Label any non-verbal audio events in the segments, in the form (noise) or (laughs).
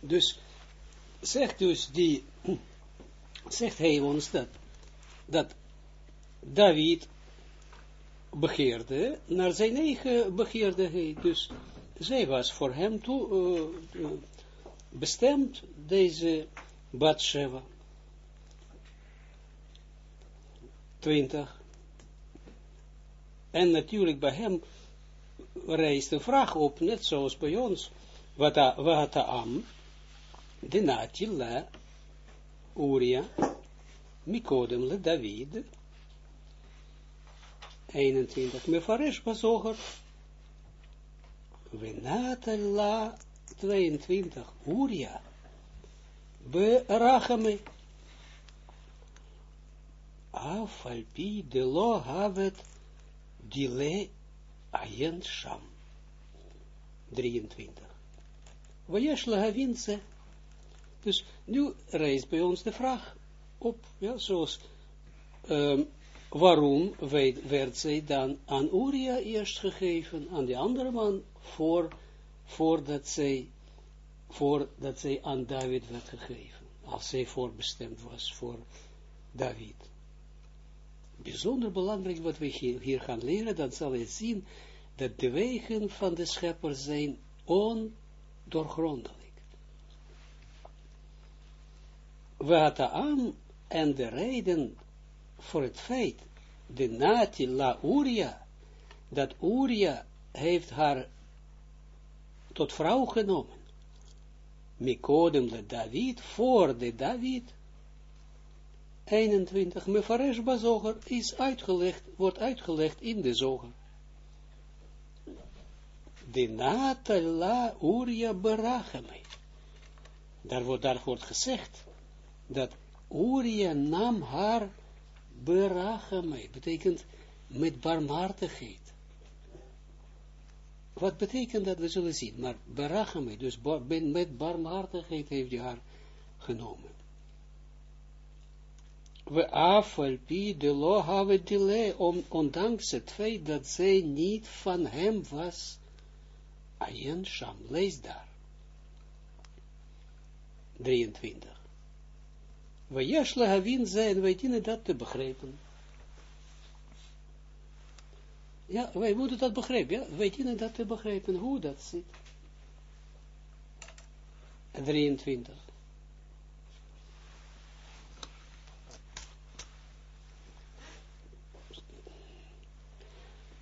Dus, zegt dus die, zegt hij ons dat, dat David begeerde naar zijn eigen begeerdeheid. Dus zij was voor hem toe, uh, bestemd, deze Batsheva. 20. En natuurlijk bij hem rijst de vraag op, net zoals bij ons, wat am, de natila, Uria, Mikodem le David, 21, Mefaresh Bazoger, Venatala, 22, Uria, Berachame, Afalpi de lo havet dile ayen sham. 23. Vayesh lahavinse. Dus nu reist bij ons de vraag op, ja, zoals, um, waarom werd zij dan aan Uria eerst gegeven, aan de andere man, voor, voordat zij, voordat zij aan David werd gegeven, als zij voorbestemd was voor David bijzonder belangrijk wat we hier, gaan leren, dan zal je zien dat de wegen van de schepper zijn ondoorgrondelijk. Wat aan en de reden voor het feit, de nati la Uria, dat Uria heeft haar tot vrouw genomen. Mikodem de David, voor de David, 21, Mefaresh Bazoger is uitgelegd, wordt uitgelegd in de zoger. De Natala Uria Berachame. Daar wordt, daar wordt gezegd, dat Uria nam haar Berachame, betekent met barmhartigheid. Wat betekent dat, we zullen zien, maar Berachame, dus met barmhartigheid heeft hij haar genomen we afalpi de lo om, ondanks het feit dat zij niet van hem was, ayen sham, lees daar. 23. We jesle havin zijn, wij dienen dat te begrijpen. Ja, wij moeten dat begrijpen, ja, wij dienen dat te begrijpen, hoe dat zit. 23.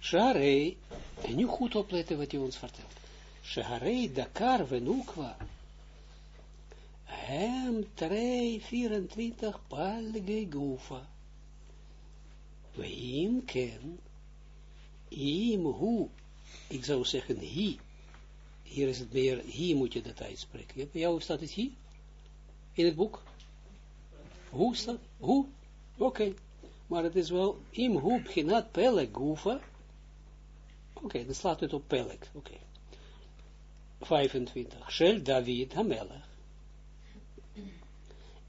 Sharei, en nu goed opletten wat hij ons vertelt. Sharei Dakar venukwa. Hem 3, 24 palge gufa. Weim ken. Im hu. Ik zou zeggen hi. Hier is het meer, hier moet je dat uitspreken. Bij jou staat het hier? In het boek? Hoe staat? Hoe? Oké. Maar het is wel im hu beginat pelle gufa. Oké, dan slaat het op Pelek. Oké. 25. Shel David Hamelech.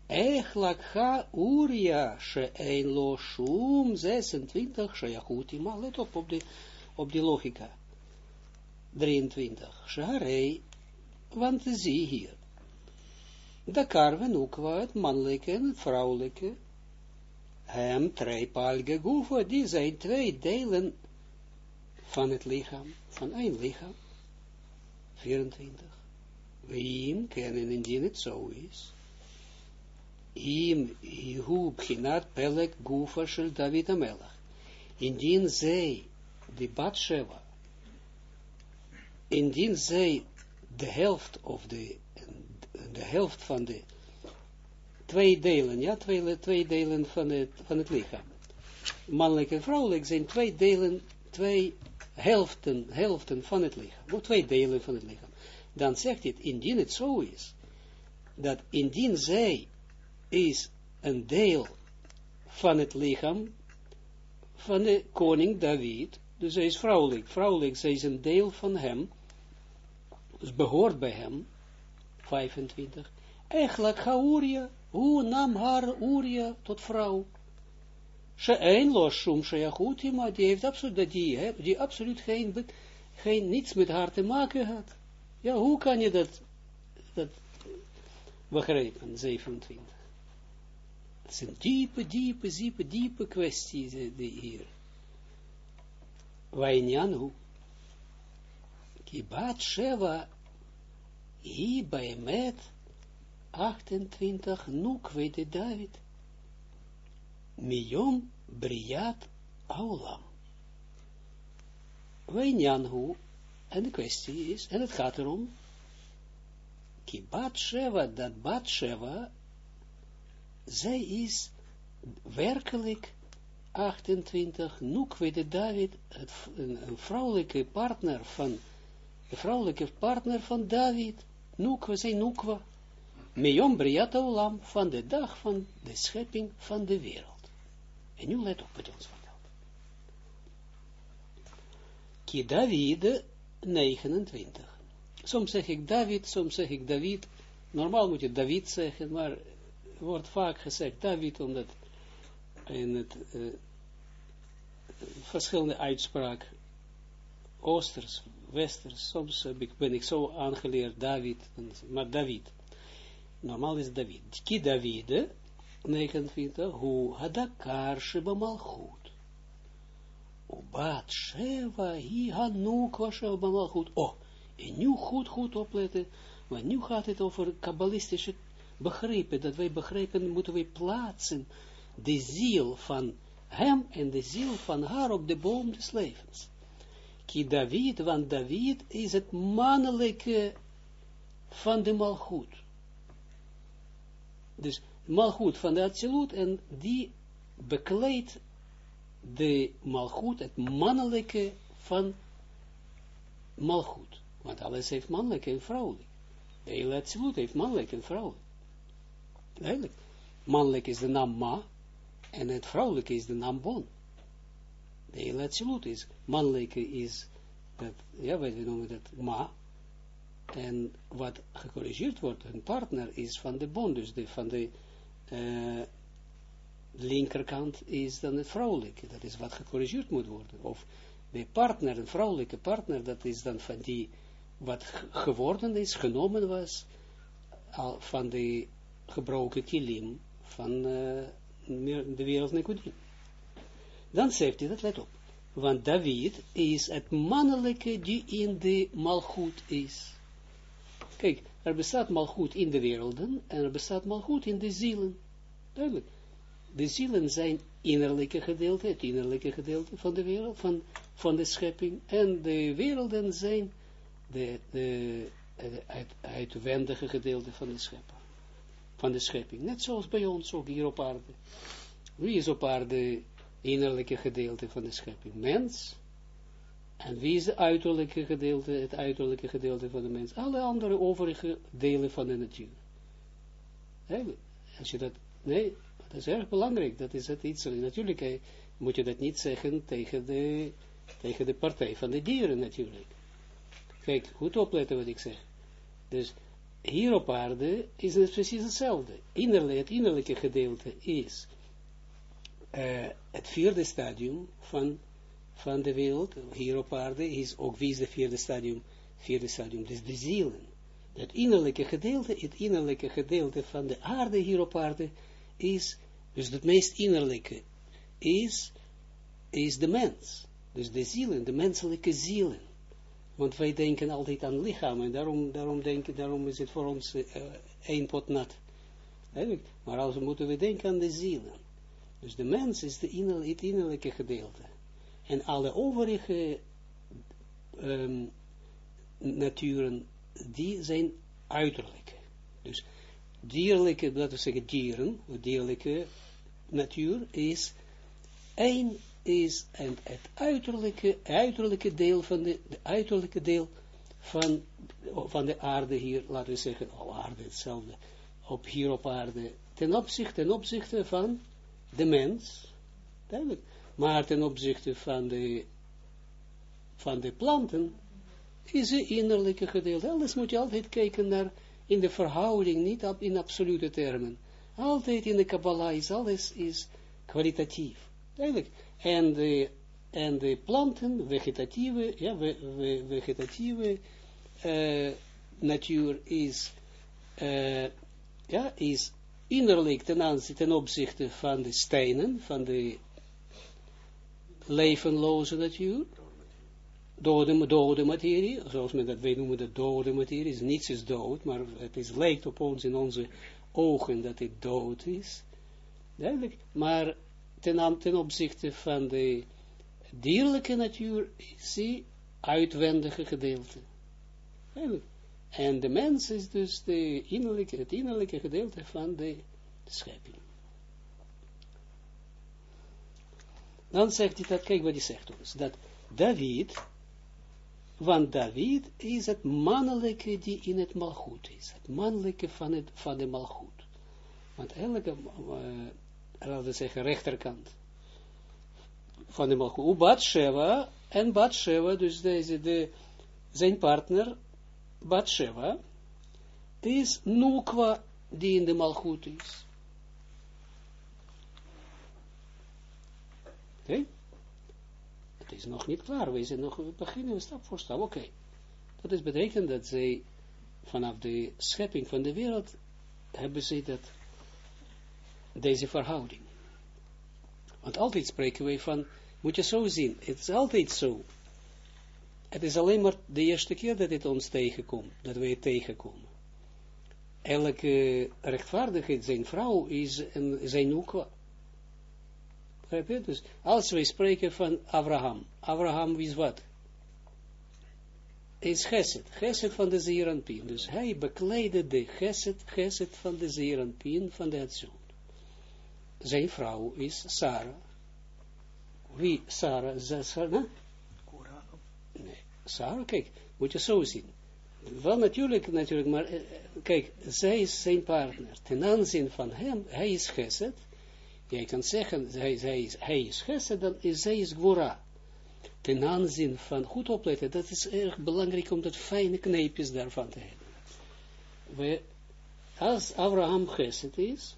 Echlak ha Uria she'ein lo shum 26 she'achuti. Maar let op op die, op die logica. 23. Sheharei, want zie hier. De karven wat, mannelijke en het vrouwelijke. Hem, treipalge gufa, die zijn twee delen van het lichaam, van één lichaam. 24. Weim kennen indien het zo is. Im Pelek Gufa Shel David Amelach. Indien zij, de Batsheva, indien zij de helft of de, de helft van de twee delen, ja, twee, twee delen van het, van het lichaam. Mannelijk en vrouwelijk zijn twee delen, twee helften, helften van het lichaam, of twee delen van het lichaam, dan zegt het, indien het zo is, dat indien zij is een deel van het lichaam van de koning David, dus zij is vrouwelijk, vrouwelijk, zij is een deel van hem, dus behoort bij hem, 25, eigenlijk Uria, hoe nam haar Uria tot vrouw, She'ein lo sheyachuti, maar die heeft absoluut, die, die absoluut geen, geen, niets met haar te maken had. Ja, hoe kan je dat, dat begrepen, 27. Het is een diepe, diepe, diepe, diepe kwestie die hier. Wainjanu, kibat sheva, hi met 28, nukwe de David, miyom briat aulam. Wainjanu, en de kwestie is, en het gaat erom, ki bat sheva, dat bat sheva, zij is werkelijk 28, Nukwe de David, het, een, een, vrouwelijke partner van, de vrouwelijke partner van David, Nukwe, zij Nukwa, Meyom Briat Olam, van de dag van de schepping van de wereld. En nu let op wat ons vertelt. Ki David 29. Soms zeg ik David, soms zeg ik David. Normaal moet je David zeggen, maar wordt vaak gezegd David, omdat in het uh, verschillende uitspraak, oosters, westers, soms ik, ben ik zo aangeleerd David, maar David. Normaal is David. Ki David, 29, hoe hadakar sheba malchut. Ubat sheva hi hanukwa sheba malchut. Oh, en nu goed, goed opletten, want nu gaat het over kabbalistische begrepen, dat wij begrijpen, moeten wij plaatsen de ziel van hem en de ziel van haar op de boom des levens. Ki David, want David is het mannelijke van de malgoed. Dus malgoed van de absolute en die bekleedt de malgoed, het mannelijke van malgoed. Want alles heeft mannelijk en vrouwelijk. De hele absolute heeft mannelijk en vrouwelijk. Duidelijk. Mannelijk is de naam Ma, en het vrouwelijke is de naam Bon. De hele absolute is, mannelijke is, dat, ja, wij noemen dat Ma, en wat gecorrigeerd wordt, een partner is van de Bon, dus de, van de uh, linkerkant is dan het vrouwelijke, dat is wat gecorrigeerd moet worden, of de partner, een vrouwelijke partner, dat is dan van die, wat geworden is, genomen was, al van de gebroken kilim van uh, de wereld Nekudim. Dan zegt hij dat, let op. Want David is het mannelijke die in de malgoed is. Kijk, er bestaat malgoed in de werelden en er bestaat malgoed in de zielen. Duidelijk. De zielen zijn innerlijke gedeelte, het innerlijke gedeelte van de wereld, van, van de schepping. En de werelden zijn de, de, het uitwendige gedeelte van de schepping van de schepping. Net zoals bij ons ook hier op aarde. Wie is op aarde innerlijke gedeelte van de schepping? Mens. En wie is de uiterlijke gedeelte, het uiterlijke gedeelte van de mens? Alle andere overige delen van de natuur. als je dat, nee, dat is erg belangrijk, dat is het iets, natuurlijk moet je dat niet zeggen tegen de, tegen de partij van de dieren natuurlijk. Kijk, goed opletten wat ik zeg. Dus, hier op aarde is het precies hetzelfde. Het innerlijke gedeelte is uh, het vierde stadium van, van de wereld. Hier op aarde is ook wie is de vierde stadium? Vierde stadium, dus de zielen. Het innerlijke gedeelte, het innerlijke gedeelte van de aarde hier op aarde is, dus het meest innerlijke, is, is de mens. Dus de zielen, de menselijke zielen. Want wij denken altijd aan lichaam en daarom, daarom, denken, daarom is het voor ons uh, één pot nat. Maar als moeten we denken aan de zielen. Dus de mens is de het innerlijke gedeelte. En alle overige um, naturen, die zijn uiterlijke. Dus dierlijke, laten we zeggen dieren, dierlijke natuur is één is en het uiterlijke, uiterlijke deel van de, uiterlijke deel van, van de aarde hier, laten we zeggen, oh, aarde hetzelfde, op hier op aarde, ten opzichte, ten opzichte van de mens, duidelijk, maar ten opzichte van de, van de planten, is het innerlijke gedeelte. Alles moet je altijd kijken naar, in de verhouding, niet op, in absolute termen. Altijd in de Kabbalah is alles is kwalitatief. Duidelijk en de, en de planten, vegetatieve, ja, vegetatieve uh, natuur is uh, ja, is innerlijk ten aanzien, ten opzichte van de stenen, van de levenloze natuur, dode, dode materie, zoals men dat, wij noemen dat dode materie, is, niets is dood, maar het is, lijkt op ons in onze ogen dat het dood is, duidelijk, maar ten, ten opzichte van de dierlijke natuur die uitwendige gedeelte. En de mens is dus de innerlijke, het innerlijke gedeelte van de schepping. Dan zegt hij dat, kijk wat hij zegt ons, dat David, want David is het mannelijke die in het malgoed is, het mannelijke van, het, van de malgoed. Want elke, uh, laten we zeggen, rechterkant van de malgoed, Batsheva, en Batsheva, dus deze, de, zijn partner, Batsheva, is Nukwa die in de malgoed is. Oké? Het is nog niet klaar, we zijn nog beginnen stap voor stap. Oké. Dat is betekent dat zij vanaf de schepping van de wereld hebben ze dat, deze verhouding. Want altijd spreken wij van, moet je zo zien, het is altijd zo. Het is alleen maar de eerste keer dat het ons tegenkomt, dat wij het tegenkomen. Elke rechtvaardigheid, zijn vrouw is een, zijn ook dus als wij spreken van Abraham, Abraham is wat? Is Geset, Geset van de Zeranpien. Dus hij bekleedde de Geset, Geset van de Zeranpien van de Hatzon. Zijn vrouw is Sarah. Wie Sarah? Sarah? Nee, Sarah, kijk, moet je zo zien. Wel natuurlijk, natuurlijk, maar eh, kijk, zij is zijn partner. Ten aanzien van hem, hij is Geset, Jij kan zeggen, hij, hij, hij is Gesed, dan is zij is Gwora. Ten aanzien van, goed opletten, dat is erg belangrijk om dat fijne kneepjes daarvan te hebben. We, als Abraham Gesed is,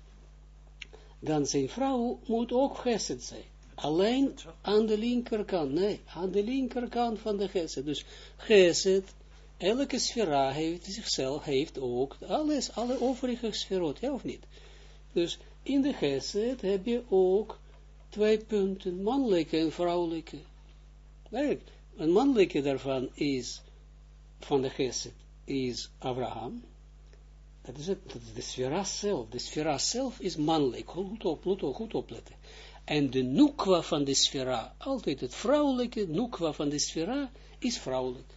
dan zijn vrouw moet ook Gesed zijn. Alleen aan de linkerkant, nee, aan de linkerkant van de Gesed. Dus Gesed, elke sfera heeft zichzelf, heeft ook alles, alle overige sferot, ja of niet? Dus in de geset heb je ook twee punten, mannelijke en vrouwelijke. Kijk, een mannelijke daarvan is, van de geset, is Abraham. Dat is, het, is de sfera zelf. De sfera zelf is mannelijk. Goed, op, goed, op, goed opletten. En de nukwa van de sfera, altijd het vrouwelijke nukwa van de sfera, is vrouwelijk.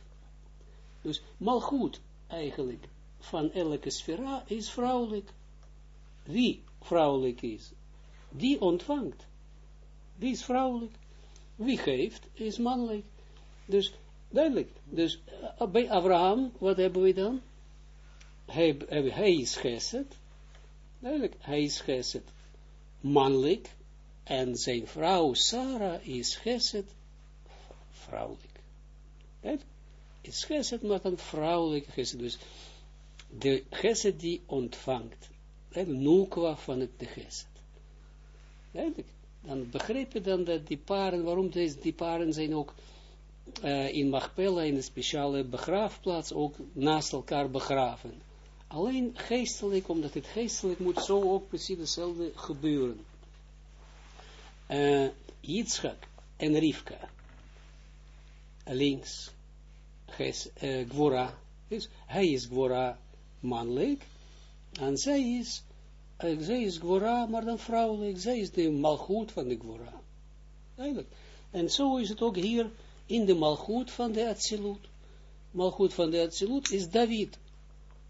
Dus malgoed eigenlijk van elke sfera is vrouwelijk. Wie vrouwelijk is, die ontvangt. Die is vrouwelijk. Wie geeft, is mannelijk. Dus, duidelijk. Dus, uh, bij Abraham, wat hebben we dan? Hij, is geset. Duidelijk, hij is geset. Mannelijk. En zijn vrouw Sarah is geset. Vrouwelijk. Is geset, maar dan vrouwelijk geset. Dus, de geset die ontvangt nukwa van het geset. Dan begrijp je dan dat die paren, waarom deze, die paren zijn ook uh, in Machpella, in een speciale begraafplaats, ook naast elkaar begraven. Alleen geestelijk, omdat het geestelijk moet zo ook precies hetzelfde gebeuren. Uh, Yitzchak en Rivka, links, ges, uh, Gwora, dus hij is Gwora mannelijk, en zij is, uh, zij is Gwora, maar dan vrouwelijk, zij is de malgoed van de Gwora. Eigenlijk. En zo is het ook hier in de malgoed van de Atsilut. Malgoed van de Atsilut is David.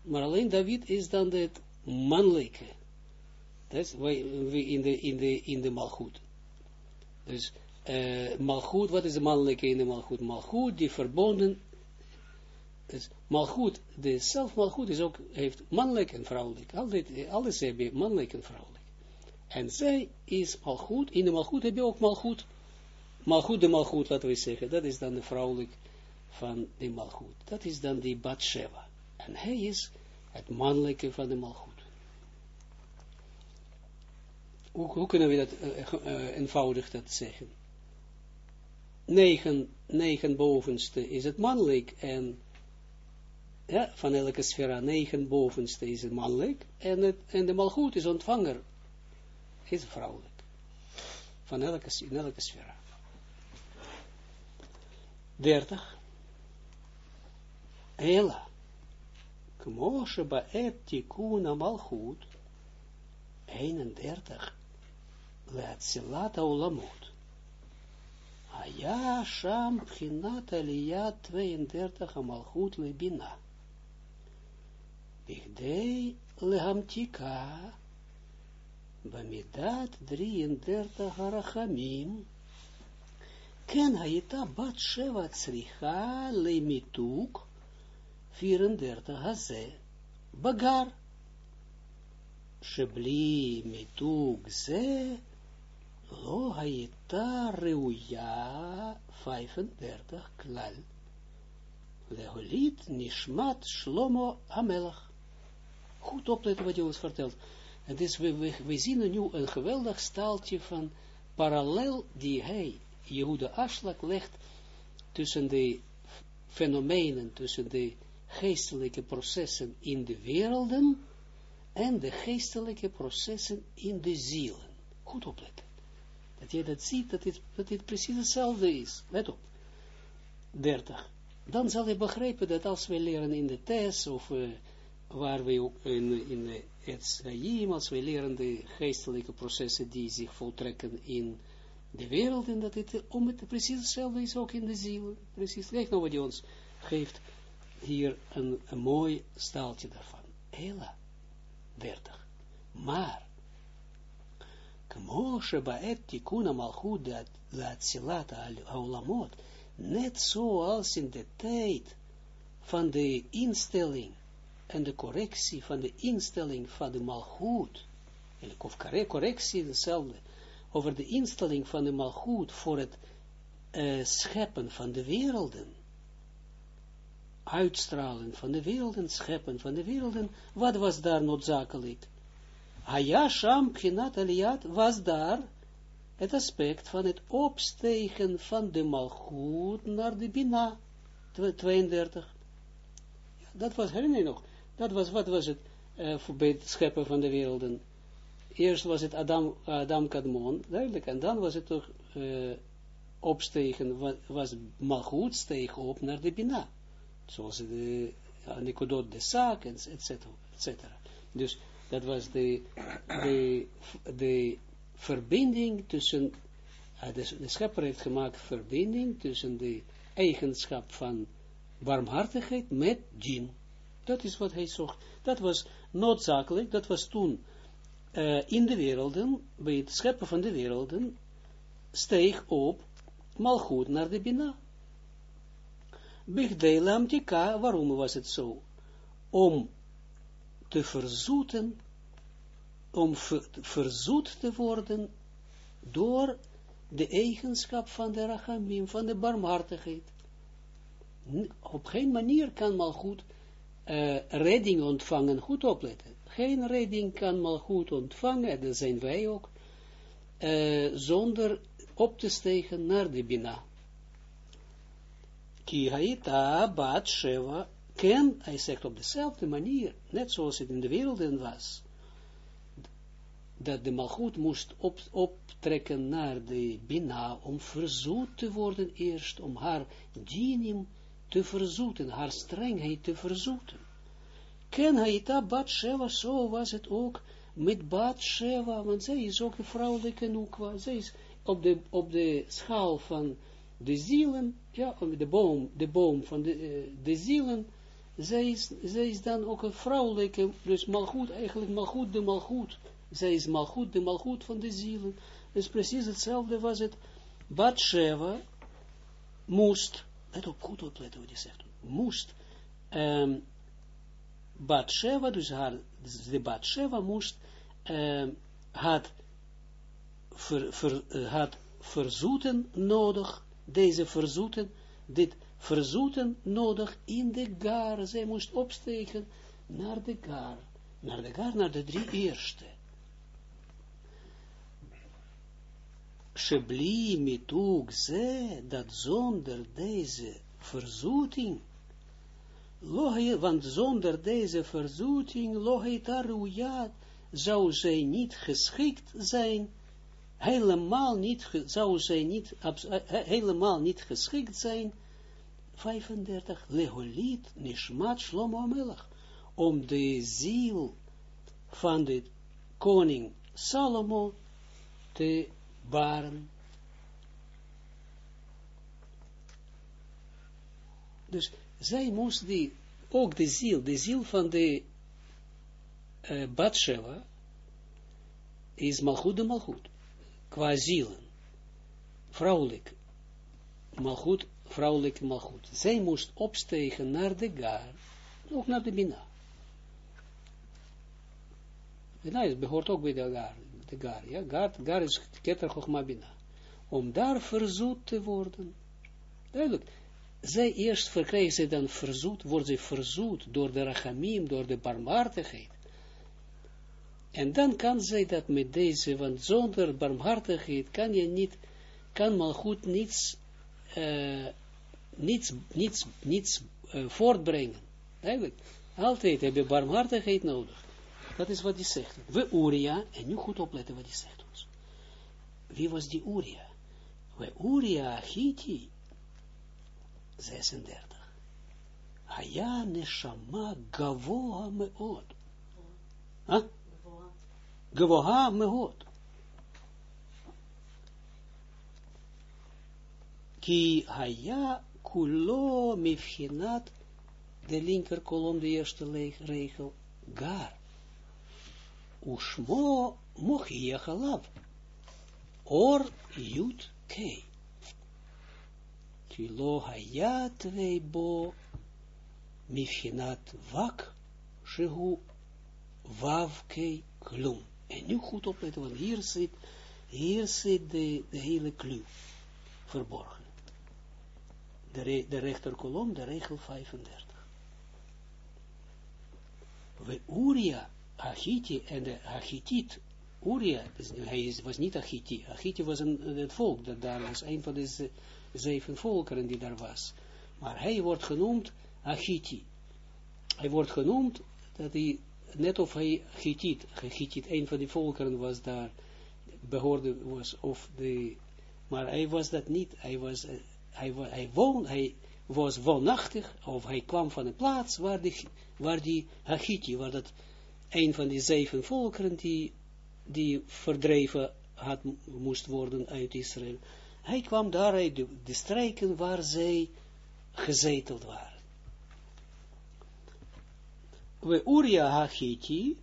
Maar alleen David is dan het mannelijke. Dat is in de, in de, in de malgoed. Dus uh, malgoed, wat is de mannelijke in de malgoed? Malgoed die verbonden dus malgoed, de zelf malgoed is ook, heeft mannelijk en vrouwelijk. Altijd, alles heb je mannelijk en vrouwelijk. En zij is malgoed, in de malgoed heb je ook malgoed. Malgoed de malgoed, laten we zeggen, dat is dan de vrouwelijk van de malgoed. Dat is dan die Batsheva. En hij is het mannelijke van de malgoed. Hoe, kunnen we dat uh, uh, eenvoudig dat zeggen? Negen, negen bovenste is het mannelijk en van elke sfera, negen bovenste is het mannelijk, en, het, en de malgoed is ontvanger, is vrouwelijk. Van elke, in elke sfera. 30. Ela. Kmo sheba et tikuna malchut. 31. Leatzilat aulamot. Aya sham pchinat aliyat 32 amalchut lebina. Bigdei lehamtika. Bamidat 33 harachamim. Ken haita bat sheva tzricha lemituk 34 haze bagar. Shebli mituk ze lo haita reuya 35 klal. Leholit nishmat shlomo hamelach. Goed opletten wat je vertelt. En dus we, we, we zien nu een geweldig staaltje van parallel die hij Jehuda Aslak legt tussen de fenomenen, tussen de geestelijke processen in de werelden en de geestelijke processen in de zielen. Goed opletten. Dat je dat ziet, dat dit, dat dit precies hetzelfde is. Let op. 30. Dan zal je begrijpen dat als we leren in de test, of uh, waar we ook in, in het als we leren de geestelijke processen die zich voltrekken in de wereld en dat het om het precies hetzelfde is ook in de ziel. Precies, kijk nou wat hij ons geeft hier een, een mooi staaltje daarvan. Ela, 30. Maar, kmoshe baet tikuna malchut de atzilat mot net zoals in de tijd van de instelling en de correctie van de instelling van de malchut, of correctie, dezelfde over de instelling van de malchut voor het uh, scheppen van de werelden, uitstralen van de werelden, scheppen van de werelden, wat was daar noodzakelijk? Hayasham Pchinat Aliyat was daar het aspect van het opstegen van de malgoed naar de Bina, 32. dat was, herinner nog, dat was, wat was het, uh, voor bij het scheppen van de werelden? Eerst was het Adam, Adam Kadmon, duidelijk, en dan was het toch uh, opstegen, was Malchut steeg op naar de Bina. Zoals de Nikodot de Zaak, et cetera. Dus dat was de, de, de verbinding tussen, de, de schepper heeft gemaakt verbinding tussen de eigenschap van warmhartigheid met djinn. Dat is wat hij zocht. Dat was noodzakelijk, dat was toen uh, in de werelden, bij het scheppen van de werelden, steeg op malgoed naar de Bina. Bigdeilam tika, waarom was het zo? Om te verzoeten, om ver, verzoet te worden door de eigenschap van de rachamim, van de barmhartigheid. Op geen manier kan malgoed uh, redding ontvangen, goed opletten geen redding kan maar goed ontvangen, en dat zijn wij ook, zonder op te stegen naar de Bina. Ki haita bat sheva, ken, hij zegt op dezelfde manier, net zoals het in de wereld was, dat de malgoed moest op, optrekken naar de Bina, om verzoet te worden eerst, om haar dinim te verzoeten, haar strengheid te verzoeten. Ken haita bat sheva, zo was het ook met bat sheva, want zij is ook de vrouwelijke nukwa, zij is op de, op de schaal van de zielen, ja, de boom, de boom van de, uh, de zielen, zij is, zij is dan ook een vrouwelijke, dus malgoed, eigenlijk malgoed de malgoed, zij is malgoed de malgoed van de zielen, dus precies hetzelfde was het, bat sheva moest, let op, goed opletten wat je zegt, moest, um, Batsheva, dus haar, de Batsheva moest, uh, had, ver, ver, uh, had verzoeten nodig, deze verzoeten, dit verzoeten nodig in de gar. Zij moest opstegen naar de gar, naar de gar, naar de drie eerste. Shebli mitug ze, dat zonder deze verzoeting, want zonder deze verzoeting, lohe zou zij niet geschikt zijn, helemaal niet, zou zij niet, helemaal niet geschikt zijn, 35, leholit nishmat shlomo melech, om de ziel van de koning Salomo te baren. Dus zij moest die, ook de ziel, de ziel van de uh, is malchut malchut, qua zielen, vrouwelijk, malchut, vrouwelijk malchut. Zij moest opstegen naar de gar, ook naar de bina. Bina is, behoort ook bij de gar, de gar, ja, gar, gar is keter chochma bina. Om daar verzoet te worden, duidelijk, zij eerst verkrijgt ze dan verzoet, wordt ze verzoet door de rachamim, door de barmhartigheid. En dan kan zij dat met deze, want zonder barmhartigheid kan je niet, kan maar goed niets, uh, niets, niets, niets uh, voortbrengen. Eigenlijk, altijd heb je barmhartigheid nodig. Dat is wat hij zegt. We Uria, en nu goed opletten wat hij zegt ons. Wie was die Uria? We Uria Hiti, 36. Haya neshama gavoha meod. Huh? Gavoha meod. Ki haya kulo mifhinat, de linker kolom, de eerste regel, gar. Ushmo mochiach alav. Or yut kei. Kilo hayat bo mifhinat vak shehu wavkei klum. En nu goed opletten, want hier zit, hier zit de, de hele clue verborgen. De, re, de rechterkolom, de regel 35. We Uria, Achiti en de Achitit, Uria, dus hij was niet Achiti, Achiti was een, het volk, dat daar was een van de zeven volkeren die daar was. Maar hij wordt genoemd Achiti. Hij wordt genoemd dat hij, net of hij Chitiet, een van die volkeren was daar, behoorde, was, of de, maar hij was dat niet, hij was, hij, hij woonde, hij was woonachtig, of hij kwam van een plaats waar die, waar die waar dat een van die zeven volkeren die, die verdreven had, moest worden uit Israël, hij kwam daar uit de, de streken waar zij gezeteld waren. We Uria Hachiti,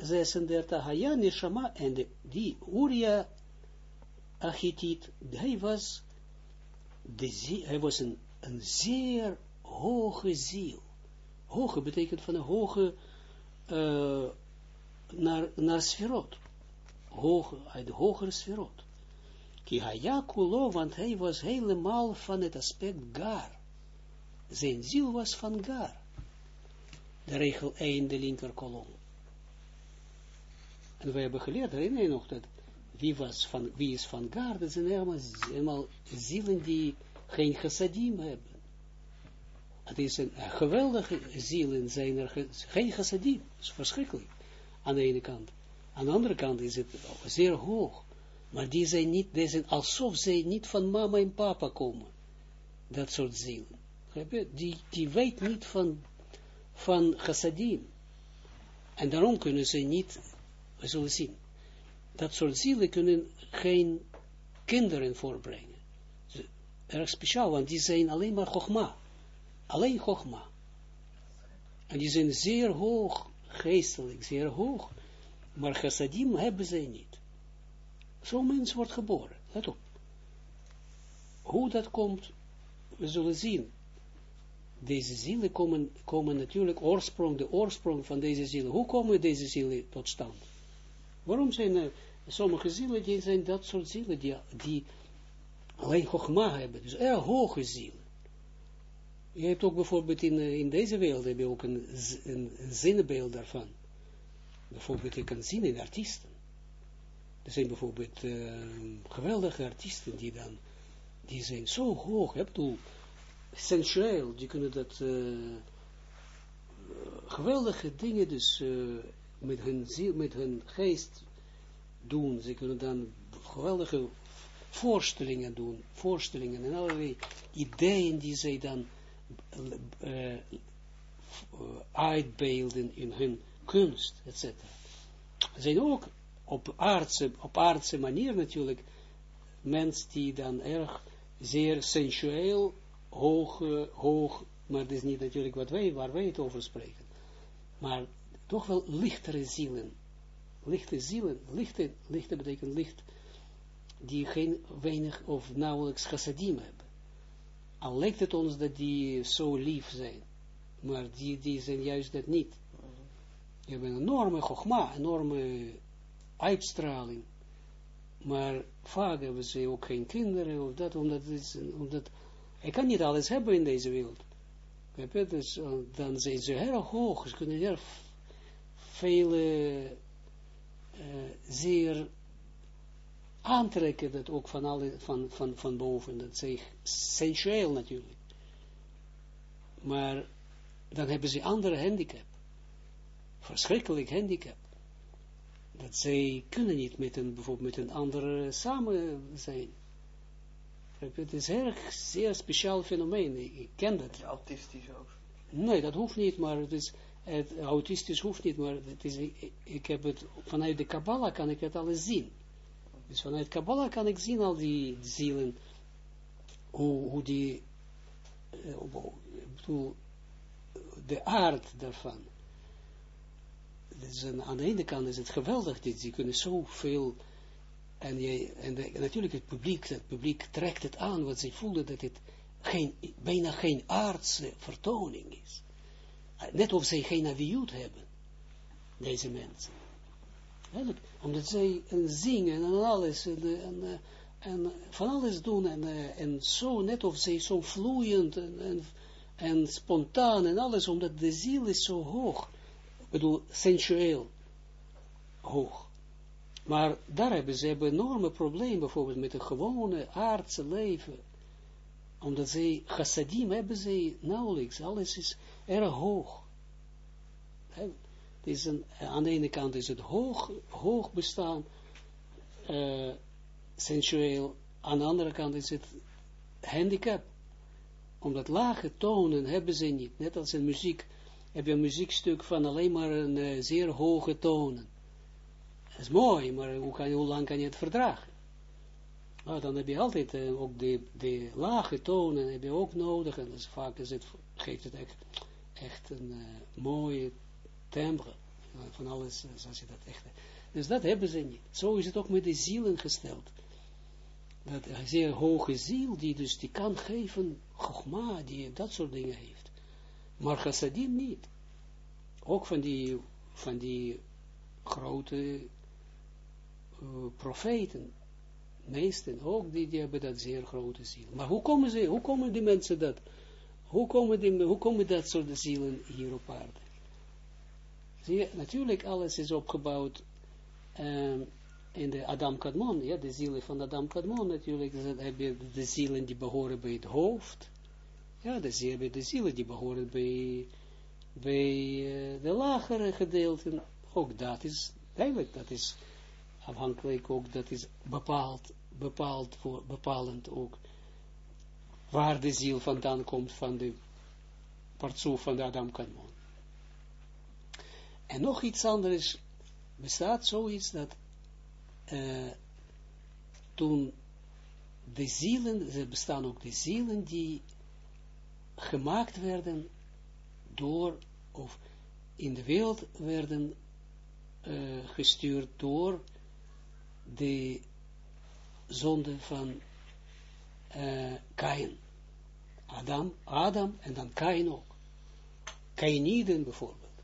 36, Haya Neshama, en de, die Uria Achitit, hij was, de, hij was een, een zeer hoge ziel. Hoge betekent van een hoge, uh, naar, naar sferot. Hoge, uit de hogere sferot. Ki hayakulo, want hij was helemaal van het aspect gar. Zijn ziel was van gar. De regel 1, de linker kolom. En we hebben geleerd, herinner je nog dat, wie, was van, wie is van gar, dat zijn helemaal, helemaal zielen die geen chassadim hebben. Het is een geweldige zielen, zijn er geen chassadim, dat is verschrikkelijk, aan de ene kant. Aan de andere kant is het zeer hoog. Maar die zijn niet, die zijn alsof zij niet van mama en papa komen. Dat soort zielen. Die, die weet niet van, van chassadim. En daarom kunnen ze niet, we zullen zien, dat soort zielen kunnen geen kinderen voorbrengen. Erg speciaal, want die zijn alleen maar chogma. Alleen chogma. En die zijn zeer hoog, geestelijk, zeer hoog. Maar chassadim hebben zij niet. Zo'n mens wordt geboren. Let op. Hoe dat komt, we zullen zien. Deze zielen komen, komen natuurlijk, oorsprong, de oorsprong van deze zielen. Hoe komen deze zielen tot stand? Waarom zijn er sommige zielen, die zijn dat soort zielen, die, die alleen Chogma hebben, dus erg hoge zielen. Je hebt ook bijvoorbeeld in, in deze wereld, heb je ook een, een, zinnebeeld daarvan. Bijvoorbeeld, je kan zien in artiesten. Er zijn bijvoorbeeld uh, geweldige artiesten die dan, die zijn zo hoog, ik bedoel, sensueel, die kunnen dat uh, geweldige dingen dus uh, met hun ziel, met hun geest doen. Ze kunnen dan geweldige voorstellingen doen, voorstellingen en allerlei ideeën die zij dan uh, uitbeelden in hun kunst, etc. Zijn ook op aardse, op aardse manier natuurlijk mensen die dan erg zeer sensueel, hoog, hoog, maar dat is niet natuurlijk wat wij, waar wij het over spreken, maar toch wel lichtere zielen, lichte zielen, lichte, lichte betekent licht, die geen weinig of nauwelijks chassadim hebben. Al lijkt het ons dat die zo lief zijn, maar die, die zijn juist dat niet. Die hebben een enorme gogma, enorme uitstraling. Maar vaak hebben ze ook geen kinderen, of dat, omdat, het omdat hij kan niet alles hebben in deze wereld. Dus, uh, dan zijn ze heel hoog, ze kunnen heel vele uh, zeer aantrekken, dat ook van, alle, van, van, van boven, dat is sensueel natuurlijk. Maar dan hebben ze andere handicap, verschrikkelijk handicap dat zij kunnen niet met een, bijvoorbeeld met een andere samen zijn. Het is een erg, zeer speciaal fenomeen. Ik, ken dat. Autistisch ook? Nee, dat hoeft niet, maar het is, het, autistisch hoeft niet, maar het is, ik, heb het, vanuit de Kabbalah kan ik het alles zien. Dus vanuit Kabbalah kan ik zien al die zielen, hoe, hoe die, uh, de aard daarvan een, aan de ene kant is het geweldig, dit, ze kunnen zoveel, en, je, en, natuurlijk het publiek, het publiek trekt het aan, want ze voelen dat het geen, bijna geen aardse vertoning is. Net of zij geen aviut hebben, deze mensen. omdat zij zingen en alles, en, en, en, van alles doen, en, en zo, net of zij zo vloeiend en, en, spontaan en alles, omdat de ziel is zo hoog bedoel, sensueel hoog. Maar daar hebben ze hebben enorme problemen, bijvoorbeeld met een gewone aardse leven. Omdat ze, chassadim hebben ze nauwelijks, alles is erg hoog. Het is een, aan de ene kant is het hoog, hoog bestaan, uh, sensueel, aan de andere kant is het handicap. Omdat lage tonen hebben ze niet, net als in muziek, heb je een muziekstuk van alleen maar een uh, zeer hoge tonen. Dat is mooi, maar hoe, kan, hoe lang kan je het verdragen? Nou, dan heb je altijd uh, ook de, de lage tonen heb je ook nodig. En dus vaak is het, geeft het echt, echt een uh, mooie timbre. van alles, zoals je dat echt... Dus dat hebben ze niet. Zo is het ook met de zielen gesteld. Dat een zeer hoge ziel, die dus die kan geven, gogma, die dat soort dingen heeft. Maar chassadim niet. Ook van die, van die grote profeten, meesten, ook die, die hebben dat zeer grote ziel. Maar hoe komen ze, hoe komen die mensen dat, hoe komen, die, hoe komen dat soort zielen hier op aarde? Zie je, natuurlijk alles is opgebouwd um, in de Adam Kadmon, ja, de zielen van Adam Kadmon natuurlijk, dan heb je de zielen die behoren bij het hoofd, ja, de, zielen, die behoren bij, bij uh, de lagere gedeelten. Ook dat is, eigenlijk, dat is afhankelijk ook, dat is bepaald, bepaald voor, bepalend ook, waar de ziel vandaan komt van de partsoef van de Adam Kanmon. En nog iets anders, bestaat zoiets dat uh, toen de zielen, er bestaan ook de zielen die gemaakt werden door, of in de wereld werden uh, gestuurd door de zonde van uh, Kain. Adam, Adam en dan Kain ook. Kainiden bijvoorbeeld.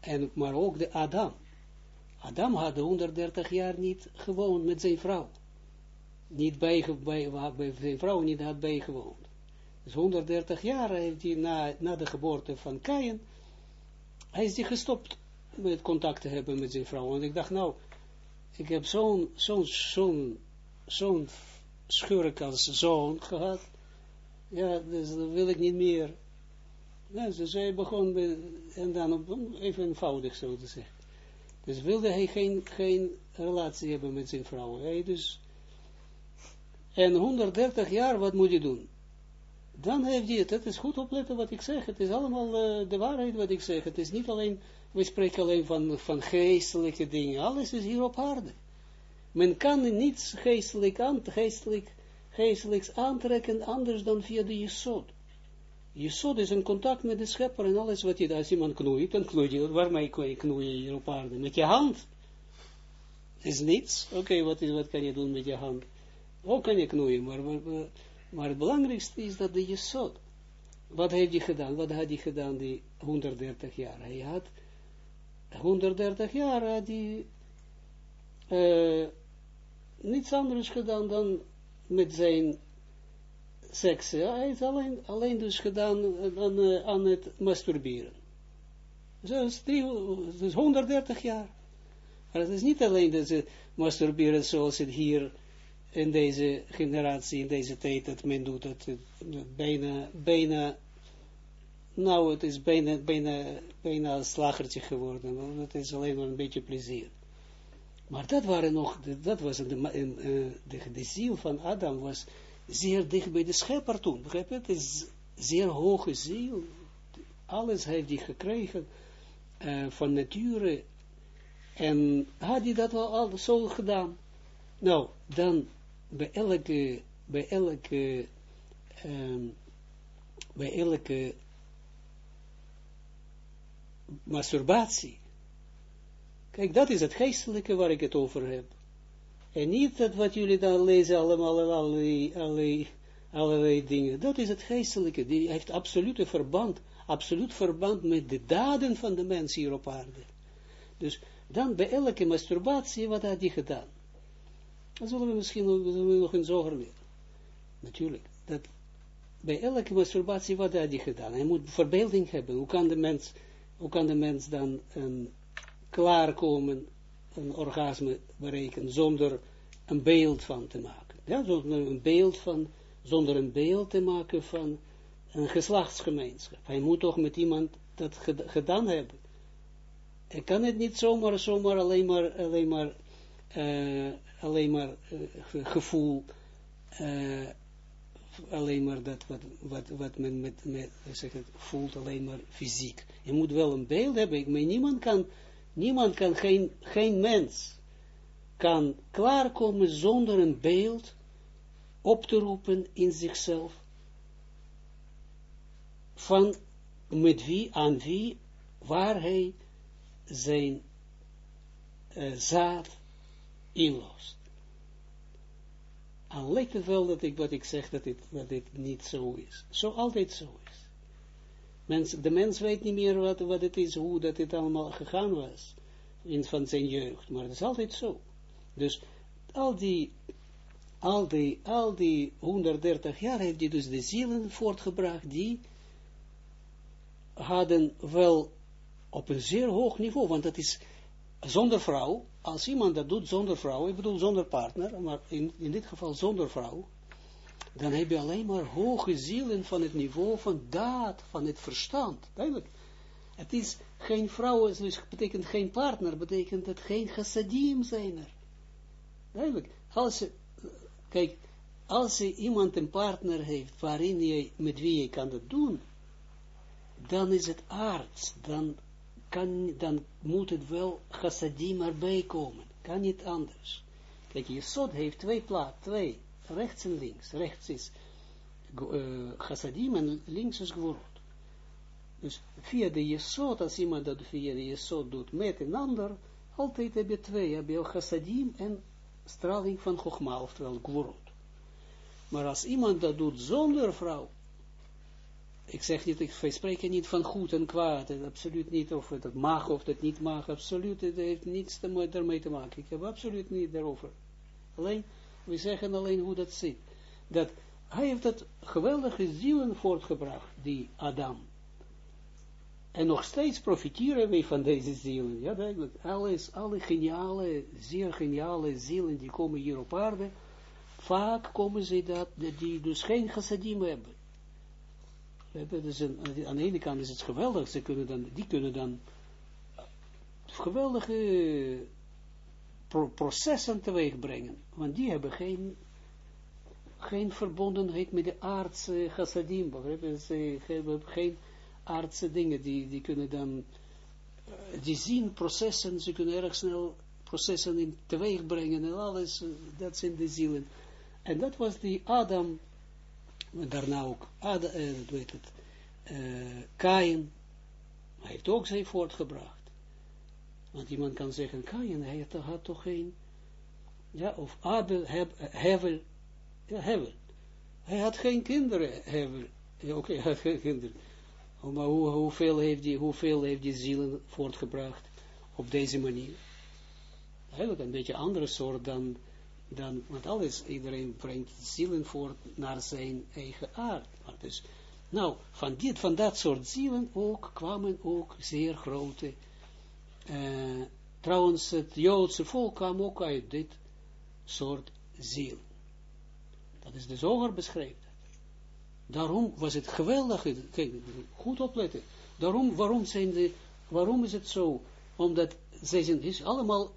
En, maar ook de Adam. Adam had 130 jaar niet gewoond met zijn vrouw. Niet bij, bij, bij zijn vrouw niet had bijgewoond. Dus 130 jaar heeft hij na, na de geboorte van Kain, hij is die gestopt met contact te hebben met zijn vrouw. En ik dacht, nou, ik heb zo'n zo'n zo'n zo'n schurk als zoon gehad, Ja, dus dat wil ik niet meer. Ja, dus hij begon, en dan op, even eenvoudig zo te zeggen. Dus wilde hij geen, geen relatie hebben met zijn vrouw. Hij dus, en 130 jaar, wat moet je doen? Dan heeft hij het, het is goed opletten wat ik zeg, het is allemaal uh, de waarheid wat ik zeg, het is niet alleen, we spreken alleen van, van geestelijke dingen, alles is hier op aarde. Men kan niets geestelijk, aan, geestelijk, geestelijks aantrekken anders dan via de Jesod. Jesod is een contact met de schepper en alles wat je, als iemand knoeit, dan knoeit je, waarmee kan je hier op aarde? Met je hand. Is niets. Oké, wat, wat kan je doen met je hand? Ook kan je knoeien, maar, maar, maar het belangrijkste is dat de Jesod. Wat heeft hij gedaan? Wat had hij gedaan die 130 jaar? Hij had 130 jaar had hij uh, niets anders gedaan dan met zijn seks. Hij is alleen, alleen dus gedaan aan, uh, aan het masturberen. Dus, dus 130 jaar. Maar het is niet alleen dat ze masturberen zoals het hier in deze generatie, in deze tijd, dat men doet het bijna, bijna, nou het is bijna, bijna, bijna een slagertje geworden, want het is alleen maar een beetje plezier. Maar dat waren nog, dat was de, de, de ziel van Adam was zeer dicht bij de schepper toen, begrijp je? Het is zeer hoge ziel, alles heeft hij gekregen uh, van nature, en had hij dat wel al zo gedaan. Nou, dan bij elke, bij elke, um, bij elke masturbatie, kijk, dat is het geestelijke waar ik het over heb. En niet dat wat jullie dan lezen allemaal, allerlei, allerlei, allerlei dingen. Dat is het geestelijke. Die heeft absolute verband, absoluut verband met de daden van de mens hier op aarde. Dus dan bij elke masturbatie, wat had hij gedaan? Dan zullen we misschien nog een zoger leren. Natuurlijk. Dat bij elke masturbatie, wat had hij gedaan? Hij moet verbeelding hebben. Hoe kan de mens, hoe kan de mens dan een, klaarkomen, een orgasme bereiken, zonder een beeld van te maken? Ja, zonder een beeld van, zonder een beeld te maken van een geslachtsgemeenschap. Hij moet toch met iemand dat gedaan hebben. Hij kan het niet zomaar, zomaar alleen maar, alleen maar uh, alleen maar uh, gevoel, uh, alleen maar dat wat, wat, wat men met, met voelt, alleen maar fysiek. Je moet wel een beeld hebben, ik meen, niemand kan, niemand kan, geen, geen mens kan klaarkomen zonder een beeld op te roepen in zichzelf, van met wie, aan wie, waar hij zijn uh, zaad inlost. Al lijkt het wel dat ik wat ik zeg, dat dit, dat dit niet zo is. Zo altijd zo. Mens, de mens weet niet meer wat, wat het is, hoe dat het allemaal gegaan was. In van zijn jeugd. Maar het is altijd zo. Dus al die, al die, al die 130 jaar heeft hij dus de zielen voortgebracht, die hadden wel op een zeer hoog niveau, want dat is zonder vrouw, als iemand dat doet zonder vrouw, ik bedoel zonder partner, maar in, in dit geval zonder vrouw, dan heb je alleen maar hoge zielen van het niveau van daad, van het verstand. Duidelijk. Het is geen vrouw, dus betekent geen partner, betekent het geen chassadim zijn er. Duidelijk. Als je, kijk, als je iemand een partner heeft, waarin je, met wie je kan dat doen, dan is het arts, dan kan, dan moet het wel chassadim erbij komen. Kan niet anders. Kijk, Jesod heeft twee plaat, twee, rechts en links. Rechts is uh, chassadim en links is gvorot. Dus via de Jesod, als iemand dat via de Jesod doet met een ander, altijd heb je twee, heb je chassadim en straling van Chogma, oftewel gvorot. Maar als iemand dat doet zonder vrouw, ik zeg niet, ik spreek niet van goed en kwaad, absoluut niet, of het mag of het niet mag, absoluut, het heeft niets daarmee te maken. Ik heb absoluut niet daarover. Alleen, we zeggen alleen hoe dat zit. Dat hij heeft dat geweldige zielen voortgebracht, die Adam. En nog steeds profiteren wij van deze zielen. Ja, duidelijk. Alles, alle geniale, zeer geniale zielen die komen hier op aarde, vaak komen ze dat, die dus geen chassadim hebben Dus aan de ene kant is het geweldig, ze kunnen dan, die kunnen dan geweldige processen teweeg brengen, want die hebben geen, geen verbondenheid met de aardse chassadim, ze hebben geen aardse dingen, die, die kunnen dan, eh, die zien processen, ze kunnen erg snel processen in teweeg brengen en alles, eh, dat zijn de zielen. En dat was die Adam, daarna ook Adam, weet het, uh, Kain, hij heeft ook zijn voortgebracht. Want iemand kan zeggen, Kain, hij had toch geen, ja, of Abel, heb, Hevel, ja, Hevel. Hij had geen kinderen, Hevel. Ja, oké, hij had geen kinderen. Oh, maar hoe, hoeveel, heeft die, hoeveel heeft die zielen voortgebracht op deze manier? Eigenlijk een beetje andere soort dan, dan want alles, iedereen brengt zielen voort naar zijn eigen aard. Maar dus, nou, van, dit, van dat soort zielen ook kwamen ook zeer grote uh, trouwens, het Joodse volk kwam ook uit dit soort ziel. Dat is de zoger beschreven. Daarom was het geweldig, kijk, goed opletten. Daarom, waarom, zijn de, waarom is het zo? Omdat zij zijn is allemaal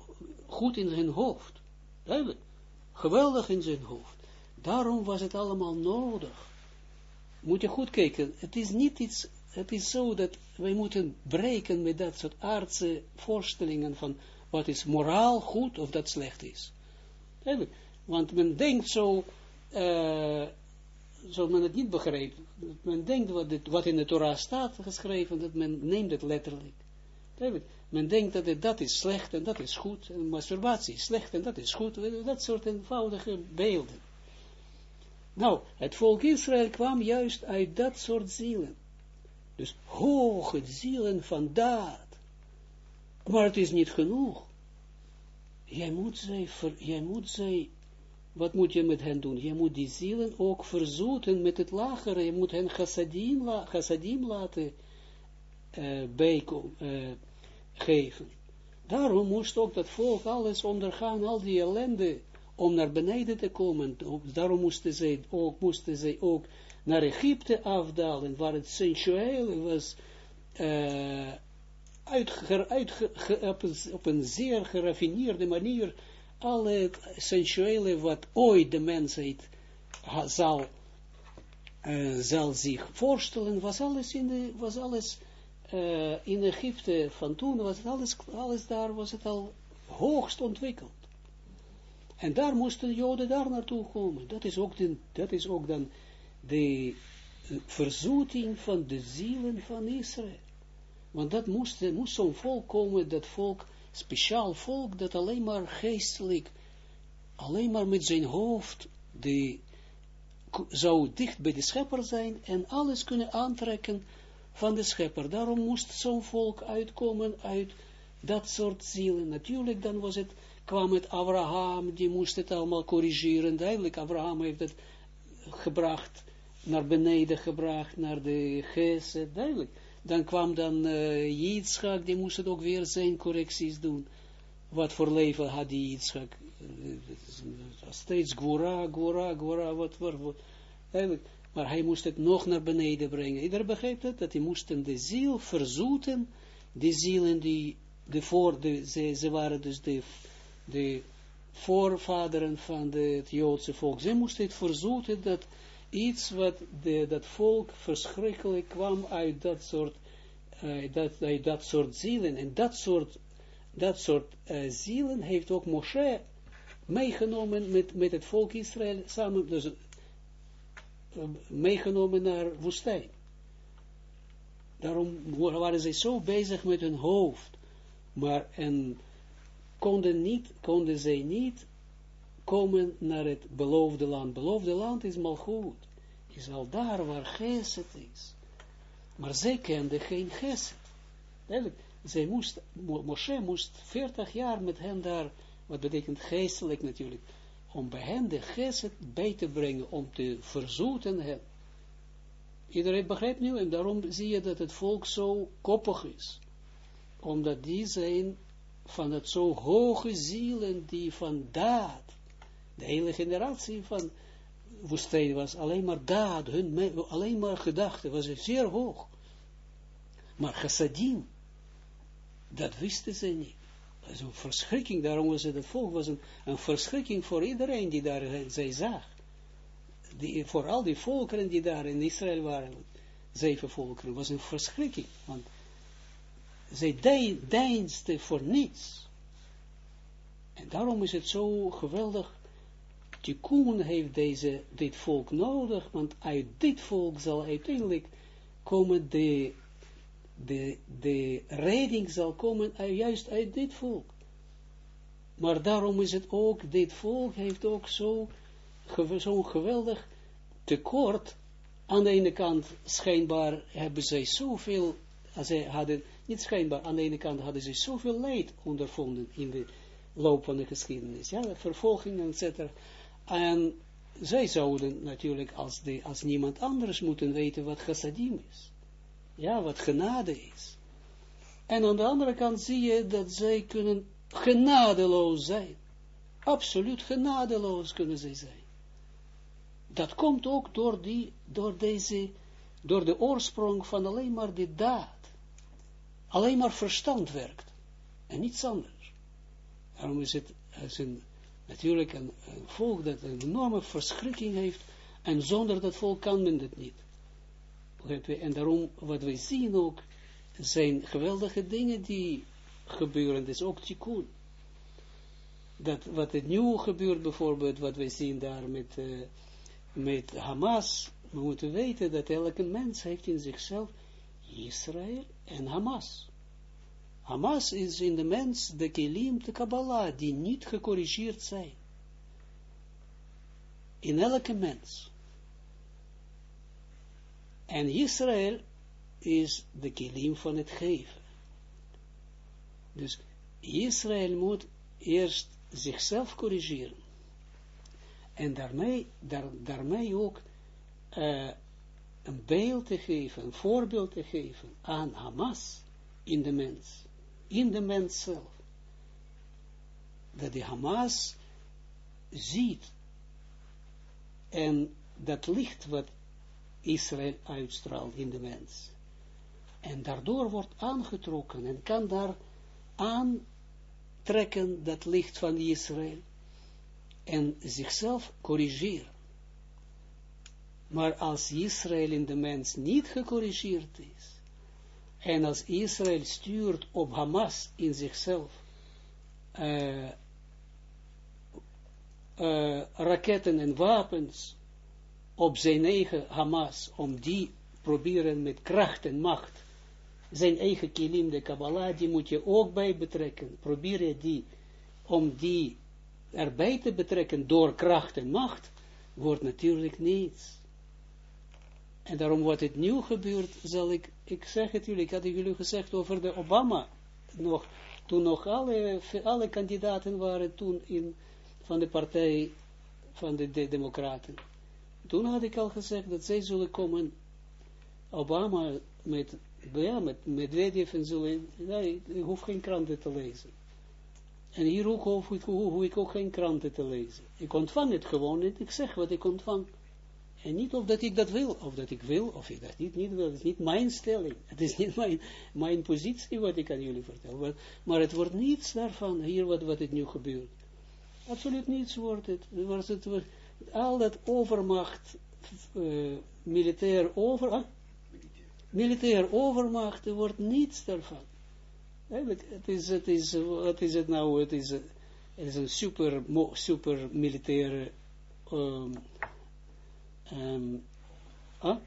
goed in zijn hoofd. Duidelijk. Geweldig in zijn hoofd. Daarom was het allemaal nodig. Moet je goed kijken. Het is niet iets het is zo dat wij moeten breken met dat soort aardse voorstellingen van wat is moraal goed of dat slecht is. Want men denkt zo, uh, zo men het niet begrijpt, men denkt wat, wat in de Torah staat geschreven, dat men neemt het letterlijk. Men denkt dat het, dat is slecht en dat is goed, en masturbatie is slecht en dat is goed, dat soort eenvoudige beelden. Nou, het volk Israël kwam juist uit dat soort zielen. Dus hoge zielen van daad. Maar het is niet genoeg. Jij moet zij, jij moet wat moet je met hen doen? Je moet die zielen ook verzoeten met het lagere. Je moet hen chassadim, la, chassadim laten uh, geven. Daarom moest ook dat volk alles ondergaan, al die ellende, om naar beneden te komen. Daarom moesten zij ook, moesten zij ook naar Egypte afdalen, waar het sensuele was, uh, op, een, op, een, zeer geraffineerde manier, alle sensuele wat ooit de mensheid zal, uh, zal zich voorstellen, was alles in, de, was alles, uh, in Egypte van toen, was het alles, alles daar, was het al hoogst ontwikkeld. En daar moesten Joden daar naartoe komen. Dat is ook, de, dat is ook dan de verzoeting van de zielen van Israël. Want dat moest, moest zo'n volk komen, dat volk, speciaal volk, dat alleen maar geestelijk, alleen maar met zijn hoofd, de, zou dicht bij de schepper zijn en alles kunnen aantrekken van de schepper. Daarom moest zo'n volk uitkomen uit dat soort zielen. Natuurlijk, dan was het, kwam het Abraham, die moest het allemaal corrigeren. Duidelijk, Abraham heeft het gebracht naar beneden gebracht, naar de geest, duidelijk. Dan kwam dan uh, die moest het ook weer zijn correcties doen. Wat voor leven had die Yitzchak? Uh, steeds Gwora, Gwora, Gwora, wat. Eigenlijk. Maar hij moest het nog naar beneden brengen. Iedereen begreep het, dat hij moest de ziel verzoeten, die zielen die, de voor, de, ze, ze waren dus de, de voorvaderen van de, het Joodse volk. Ze moesten het verzoeten dat iets wat de, dat volk verschrikkelijk kwam uit dat soort, uh, dat, uit dat soort zielen. En dat soort, dat soort uh, zielen heeft ook Moshe meegenomen met, met het volk Israël samen, dus uh, meegenomen naar woestijn. Daarom waren zij zo bezig met hun hoofd, maar en konden, niet, konden zij niet komen naar het beloofde land. Beloofde land is mal goed. Is al daar waar geset is. Maar zij kende geen geset. Eigenlijk, zij moest, Moshe moest 40 jaar met hen daar, wat betekent geestelijk natuurlijk, om bij hen de geset bij te brengen, om te verzoeten hen. Iedereen begrijpt nu, en daarom zie je dat het volk zo koppig is. Omdat die zijn van het zo hoge zielen die van daad de hele generatie van woestijn was alleen maar daad, hun, alleen maar gedachten, was zeer hoog. Maar chassadim, dat wisten ze niet. Dat is een verschrikking, daarom was het, volk was een, verschrikking voor iedereen die daar zij zag. Die, voor al die volkeren die daar in Israël waren, zeven volkeren, was een verschrikking. Want zij deinsden voor niets. En daarom is het zo geweldig. Tikkun heeft deze, dit volk nodig, want uit dit volk zal uiteindelijk komen de, de, de redding zal komen juist uit dit volk. Maar daarom is het ook, dit volk heeft ook zo'n zo geweldig tekort. Aan de ene kant, schijnbaar, hebben zij zoveel, zij hadden, niet schijnbaar, aan de ene kant hadden ze zoveel leid ondervonden in de loop van de geschiedenis, ja, vervolging, etc. En zij zouden natuurlijk als, de, als niemand anders moeten weten wat chassadim is. Ja, wat genade is. En aan de andere kant zie je dat zij kunnen genadeloos zijn. Absoluut genadeloos kunnen zij zijn. Dat komt ook door, die, door deze, door de oorsprong van alleen maar de daad. Alleen maar verstand werkt. En niets anders. Daarom is het, is een, natuurlijk een, volk dat een enorme verschrikking heeft, en zonder dat volk kan men het niet. En daarom, wat wij zien ook, zijn geweldige dingen die gebeuren, dus ook tikkun. Dat wat het nieuw gebeurt, bijvoorbeeld, wat wij zien daar met, uh, met Hamas, we moeten weten dat elke mens heeft in zichzelf Israël en Hamas. Hamas is in de mens de kelim, de Kabbalah, die niet gecorrigeerd zijn. In elke mens. En Israël is de kelim van het geven. Dus Israël moet eerst zichzelf corrigeren. En daarmee, daar, daarmee ook uh, een beeld te geven, een voorbeeld te geven aan Hamas in de mens in de mens zelf. Dat de Hamas ziet en dat licht wat Israël uitstraalt in de mens. En daardoor wordt aangetrokken en kan daar aantrekken dat licht van Israël en zichzelf corrigeren. Maar als Israël in de mens niet gecorrigeerd is, en als Israël stuurt op Hamas in zichzelf uh, uh, raketten en wapens op zijn eigen Hamas, om die proberen met kracht en macht, zijn eigen kilim, de Kabbalah, die moet je ook bij betrekken. Probeer je die, om die erbij te betrekken door kracht en macht, wordt natuurlijk niets. En daarom wat het nieuw gebeurt, zal ik, ik zeg het jullie, ik had jullie gezegd over de Obama, nog, toen nog alle, alle kandidaten waren in, van de partij van de, de democraten. Toen had ik al gezegd dat zij zullen komen, Obama met, ja, met Medvedev en zullen, nee, ik hoef geen kranten te lezen. En hier ook hoef ik, hoef ik ook geen kranten te lezen. Ik ontvang het gewoon niet, ik zeg wat ik ontvang. En niet of dat ik dat wil, of dat ik wil, of ik dat niet, niet wil. Het is niet mijn stelling. Het is niet mijn, mijn positie wat ik aan jullie vertel. Maar, het wordt niets daarvan, hier wat, wat het nu gebeurt. Absoluut niets wordt het. wordt het al dat overmacht, uh, militair over, ah, militair overmacht, er wordt niets daarvan. Eigenlijk, het is, het is, wat is het nou, het is, het is een super, super militaire um, um, ah?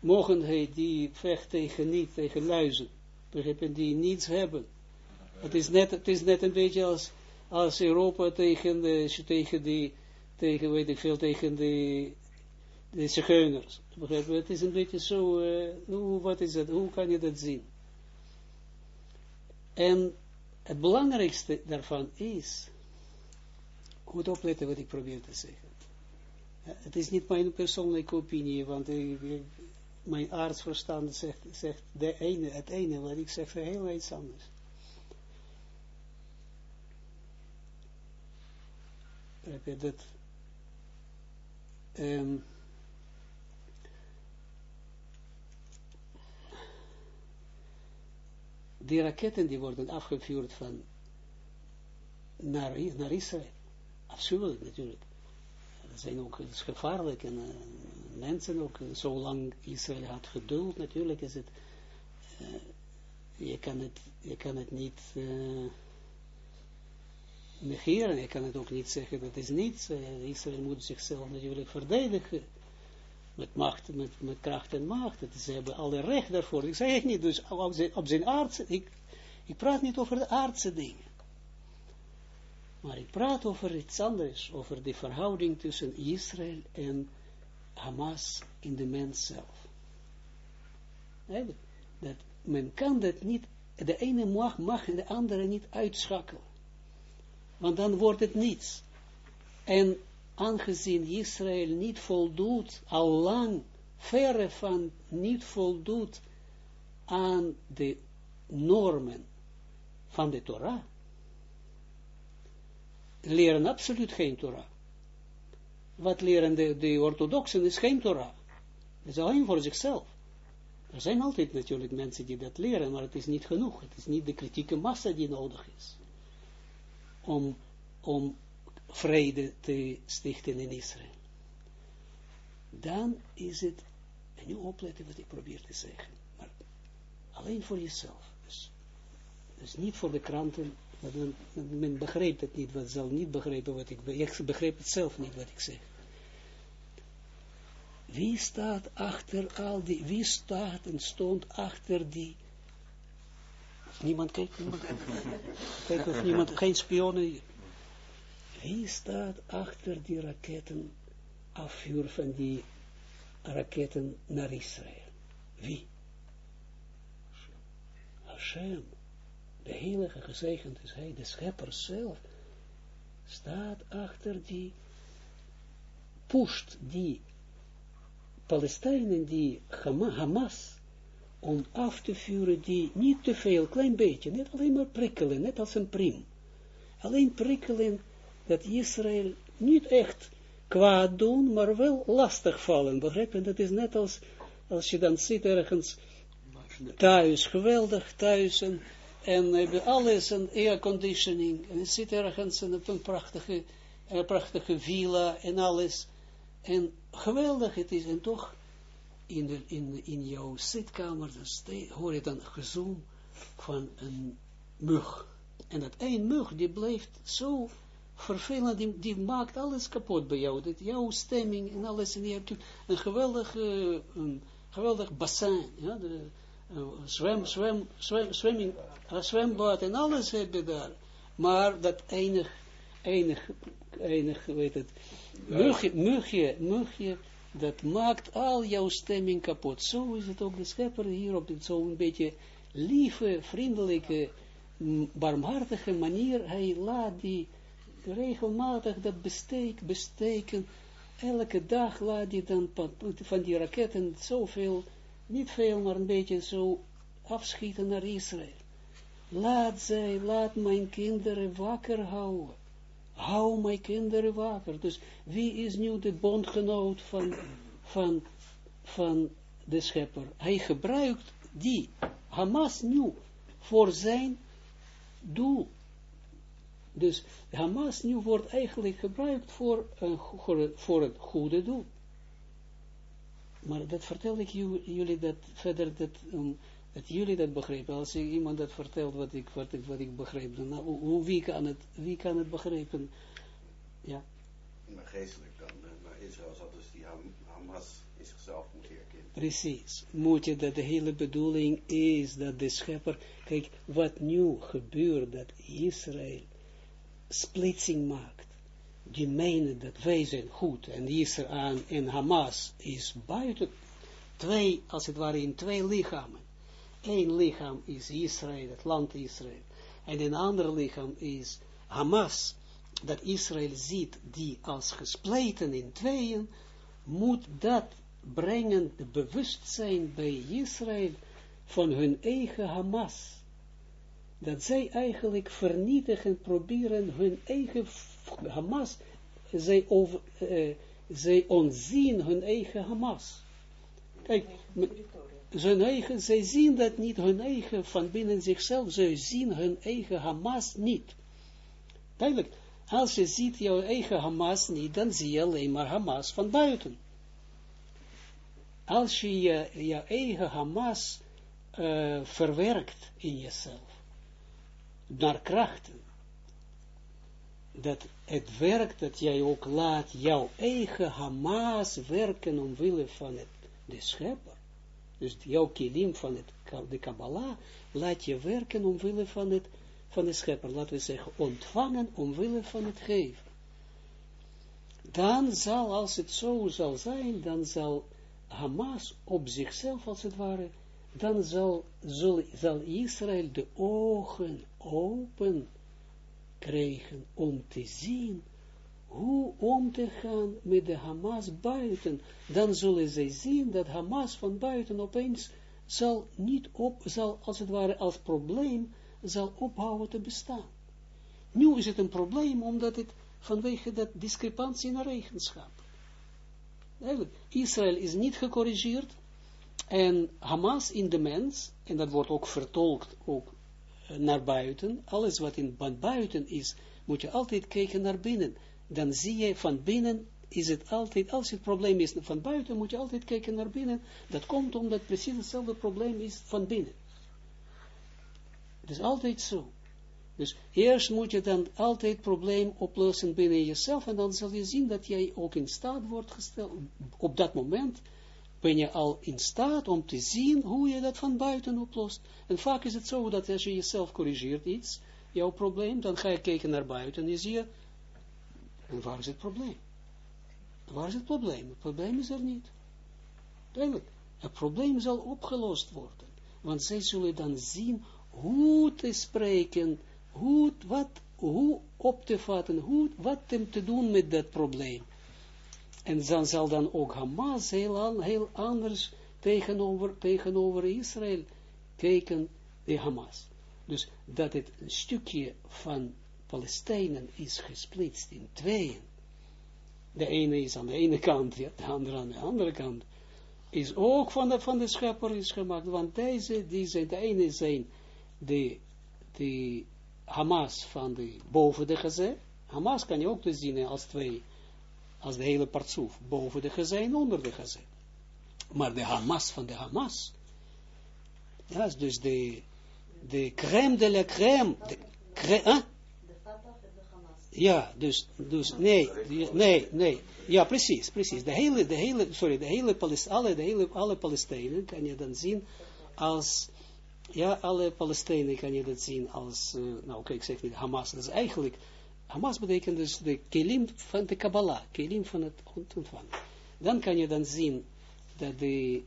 mogendheid die vecht tegen niet, tegen luizen, begrijpen, die niets hebben. Het is net, het is net een beetje als, als Europa tegen de, tegen die, tegen, weet ik veel, tegen de, de zigeuners. Begrijpen, het is een beetje zo, uh, hoe, wat is dat, hoe kan je dat zien? En het belangrijkste daarvan is, goed opletten wat ik probeer te zeggen het is niet mijn persoonlijke opinie, want mijn artsverstand zegt, zegt de ene, het ene, wat ik zeg heel iets anders. Heb um, die raketten die worden afgevuurd van naar, naar Israël. Afschuwelijk natuurlijk. Zijn ook is gevaarlijk en uh, mensen ook, zolang Israël had geduld, natuurlijk is het, uh, je, kan het je kan het niet uh, negeren, je kan het ook niet zeggen dat is niets, Israël moet zichzelf natuurlijk verdedigen, met macht, met, met kracht en macht, ze hebben alle recht daarvoor, ik zeg het niet, dus op zijn, op ik, ik praat niet over de aardse dingen, maar ik praat over iets anders, over de verhouding tussen Israël en Hamas in de mens zelf. Dat men kan dat niet, de ene mag, mag en de andere niet uitschakelen. Want dan wordt het niets. En aangezien Israël niet voldoet, al lang, verre van niet voldoet aan de normen van de Torah, leren absoluut geen Torah. Wat leren de, orthodoxen is geen Torah. Het is alleen voor zichzelf. Er zijn altijd natuurlijk mensen die dat leren, maar het is niet genoeg. Het is niet de kritieke massa die nodig is. Om, om vrede te stichten in Israël. Dan is het, en nu opletten wat ik probeer te zeggen, maar alleen voor jezelf. Dus, dus niet voor de kranten, men, men begrijpt het niet, wat zal niet begrijpen wat ik, ik begrijp het zelf niet wat ik zeg. Wie staat achter al die, wie staat en stond achter die, niemand kijkt, kijkt of niemand, geen spionnen, wie staat achter die raketten, afvuur van die raketten naar Israël? Wie? Hashem de heilige gezegend is hij, de schepper zelf, staat achter die, pusht die Palestijnen, die Hamas, om af te vuren, die niet te veel, klein beetje, net alleen maar prikkelen, net als een prim. Alleen prikkelen dat Israël niet echt kwaad doen, maar wel lastig vallen, begrijp je? Dat is net als, als je dan zit ergens thuis, geweldig thuis, en en hebben alles een airconditioning, en zit ergens in een prachtige, een prachtige villa, en alles, en geweldig het is, en toch, in, de, in, in jouw zitkamer, dan hoor je dan gezoom van een mug, en dat één mug, die blijft zo vervelend, die, die maakt alles kapot bij jou, dat jouw stemming en alles, en je hebt een geweldig, een geweldig bassin, ja, de, zwem, zwem, zwem, zwemming, zwembad en alles heb je daar. Maar dat enig, enig, enig, weet het, mugje, mugje, mugje, dat maakt al jouw stemming kapot. Zo is het ook de schepper hier op zo'n beetje lieve, vriendelijke, barmhartige manier. Hij laat die regelmatig dat besteek, besteken. Elke dag laat hij dan van die raketten zoveel niet veel, maar een beetje zo afschieten naar Israël. Laat zij, laat mijn kinderen wakker houden. Hou mijn kinderen wakker. Dus wie is nu de bondgenoot van, van, van de schepper? Hij gebruikt die Hamas nu voor zijn doel. Dus Hamas nu wordt eigenlijk gebruikt voor, een, voor het goede doel. Maar dat vertel ik jullie dat verder, dat, um, dat jullie dat begrijpen. Als iemand dat vertelt wat ik, wat ik, wat ik begrijp, dan nou, hoe, wie, kan het, wie kan het begrijpen? Ja. Maar geestelijk dan, maar Israël zal dus die Hamas in zichzelf moeten herkennen. Precies. Moet je dat de hele bedoeling is dat de schepper, kijk, wat nu gebeurt, dat Israël splitsing maakt die menen dat wij zijn goed en Israël en Hamas is buiten twee, als het ware in twee lichamen. Eén lichaam is Israël, het land Israël. En een ander lichaam is Hamas, dat Israël ziet, die als gespleten in tweeën, moet dat brengen, de bewustzijn bij Israël van hun eigen Hamas. Dat zij eigenlijk vernietigen, proberen hun eigen Hamas, zij over, uh, zij ontzien hun eigen Hamas. Kijk, zijn eigen, zij zien dat niet, hun eigen, van binnen zichzelf, zij zien hun eigen Hamas niet. Duidelijk, als je ziet jouw eigen Hamas niet, dan zie je alleen maar Hamas van buiten. Als je je, je eigen Hamas uh, verwerkt in jezelf, naar krachten, dat het werk dat jij ook laat, jouw eigen Hamas werken omwille van het, de schepper, dus jouw kilim van het, de Kabbalah, laat je werken omwille van het, van de schepper, laten we zeggen, ontvangen omwille van het geven. Dan zal, als het zo zal zijn, dan zal Hamas op zichzelf, als het ware, dan zal, zal, zal Israël de ogen open krijgen om te zien hoe om te gaan met de Hamas buiten. Dan zullen zij zien dat Hamas van buiten opeens zal niet op, zal als het ware als probleem, zal ophouden te bestaan. Nu is het een probleem omdat het vanwege dat discrepantie in regenschap. Israël is niet gecorrigeerd en Hamas in de mens, en dat wordt ook vertolkt ook naar buiten, alles wat in buiten is, moet je altijd kijken naar binnen. Dan zie je van binnen is het altijd, als het probleem is van buiten, moet je altijd kijken naar binnen. Dat komt omdat precies hetzelfde probleem is van binnen. Het is altijd zo. Dus eerst moet je dan altijd probleem oplossen binnen jezelf en dan zal je zien dat jij ook in staat wordt gesteld. Op dat moment ben je al in staat om te zien hoe je dat van buiten oplost. En vaak is het zo dat als je jezelf corrigeert iets, jouw probleem, dan ga je kijken naar buiten en je ziet, en waar is het probleem? Waar is het probleem? Het probleem is er niet. Duidelijk. Het probleem zal opgelost worden. Want zij zullen dan zien hoe te spreken hoe, wat, hoe op te vatten, hoe, wat te doen met dat probleem. En dan zal dan ook Hamas heel, heel anders tegenover, tegenover Israël kijken, de Hamas. Dus dat het een stukje van Palestijnen is gesplitst in tweeën. De ene is aan de ene kant, de andere aan de andere kant. Is ook van de, van de schepper is gemaakt. Want deze, die de ene zijn de, de Hamas van de boven de gezet. Hamas kan je ook te zien als twee, als de hele partsoef, boven de gezet en onder de gezet. Maar de Hamas van de Hamas, ja, dus de, de crème de la crème, de crème, Ja, dus, dus, nee, nee, nee, ja, precies, precies. De hele, de hele, sorry, de hele, alle, de hele, alle Palestijnen kan je dan zien als ja, alle Palestijnen kan je dat zien als, uh, nou kijk, ik zeg niet Hamas, dat is eigenlijk, Hamas betekent dus de kelim van de Kabbalah, kelim van het ontvangen. Dan kan je dan zien dat de,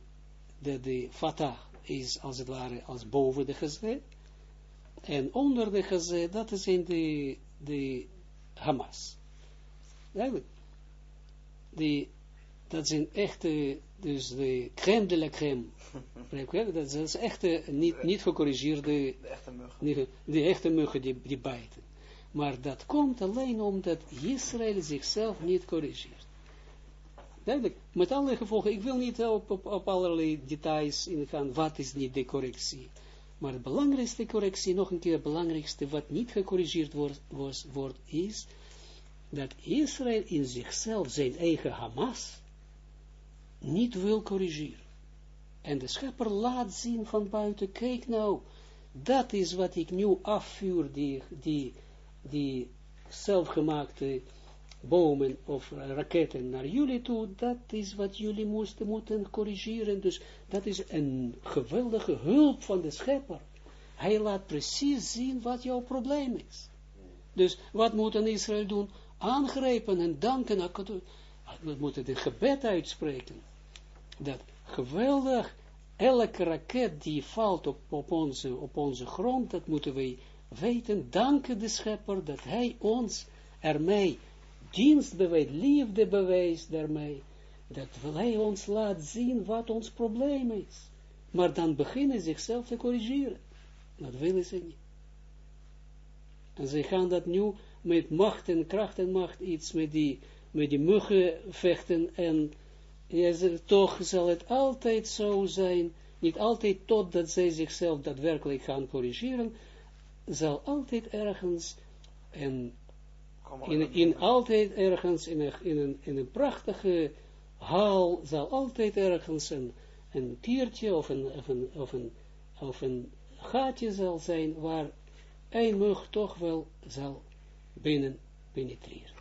dat de Fatah is als het ware als boven de gezet, en onder de gezet, dat is in de, de Hamas. Eigenlijk, die, dat zijn echte, dus de crème de la crème (laughs) dat is echt niet, niet gecorrigeerde, de echte muggen, die echte muggen die, die bijten. Maar dat komt alleen omdat Israël zichzelf niet corrigeert. Duidelijk, met alle gevolgen, ik wil niet op, op, allerlei details ingaan, wat is niet de correctie. Maar de belangrijkste correctie, nog een keer het belangrijkste, wat niet gecorrigeerd wordt, is, dat Israël in zichzelf zijn eigen Hamas niet wil corrigeren. En de schepper laat zien van buiten, kijk nou, dat is wat ik nu afvuur, die, die, die zelfgemaakte bomen of raketten naar jullie toe, dat is wat jullie moesten moeten corrigeren. Dus dat is een geweldige hulp van de schepper. Hij laat precies zien wat jouw probleem is. Dus wat moet een Israël doen? Aangrijpen en danken. We moeten het gebed uitspreken. Dat geweldig elke raket die valt op, op, onze, op onze grond, dat moeten wij weten, danken de schepper, dat hij ons ermee dienst bewijst, liefde bewijst daarmee, dat hij ons laat zien wat ons probleem is. Maar dan beginnen zichzelf te corrigeren. Dat willen ze niet. En ze gaan dat nu met macht en kracht en macht iets met die, met die muggen vechten en ja, ze- toch zal het altijd zo zijn, niet altijd totdat zij zichzelf daadwerkelijk gaan corrigeren, zal altijd ergens en in, in altijd ergens in een, in een, in een prachtige haal zal altijd ergens een, een of een, of, een, of, een, of een gaatje zal zijn waar een mug toch wel zal binnen penetreren.